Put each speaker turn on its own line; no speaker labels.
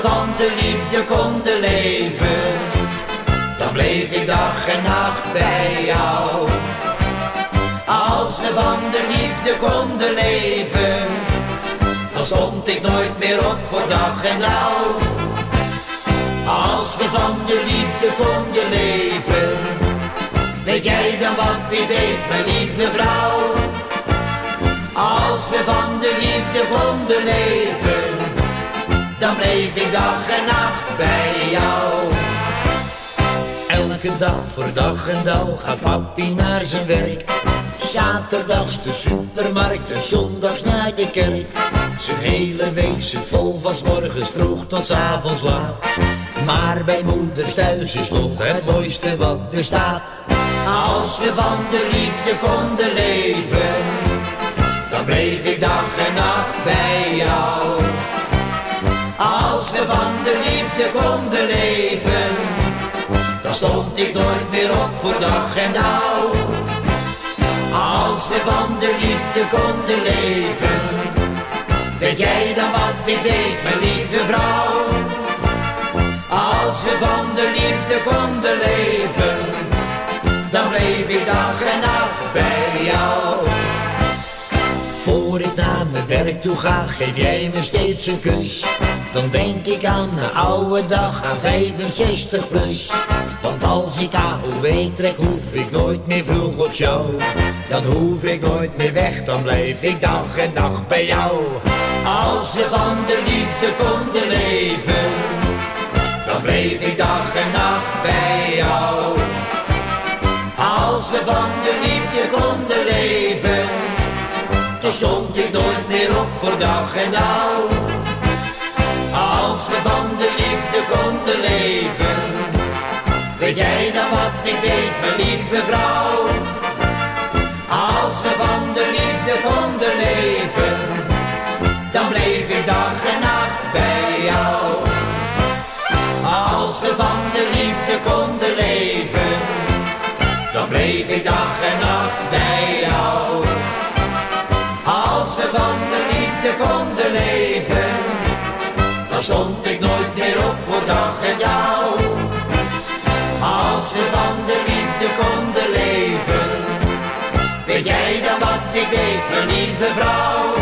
van de liefde konden leven, dan bleef ik dag en nacht bij jou. Als we van de liefde konden leven, dan stond ik nooit meer op voor dag en dauw. Als we van de liefde konden leven, weet jij dan wat ik deed, mijn lieve vrouw? Als we van de liefde konden leven, dan bleef ik dag en nacht bij jou. Elke dag voor dag en dauw gaat papi naar zijn werk. Zaterdags de supermarkt en zondags naar de kerk. Zijn hele week zit vol van morgens vroeg tot avonds laat. Maar bij moeders thuis is toch het mooiste wat bestaat. Als we van de liefde konden leven, dan bleef ik dag en nacht bij jou. Als we van de liefde konden leven, dan stond ik nooit meer op voor dag en dauw. Als we van de liefde konden leven, weet jij dan wat ik deed, mijn lieve vrouw? Als we van de liefde konden leven, dan bleef ik dag Voor ik naar mijn werk toe ga, geef jij me steeds een kus. Dan denk ik aan een oude dag, aan 65 plus. Want als ik AOW trek, hoef ik nooit meer vroeg op jou. Dan hoef ik nooit meer weg, dan blijf ik dag en dag bij jou. Als we van de liefde konden leven, dan bleef ik dag en nacht bij jou. Als we van de liefde konden leven, dan stond ik nooit meer op voor dag en dauw. Als we van de liefde konden leven, weet jij dan wat ik deed, mijn lieve vrouw? Als we van de liefde konden leven, van de liefde konden leven, dan stond ik nooit meer op voor dag en dauw. Als we van de liefde konden leven, weet jij dan wat ik deed, mijn lieve vrouw?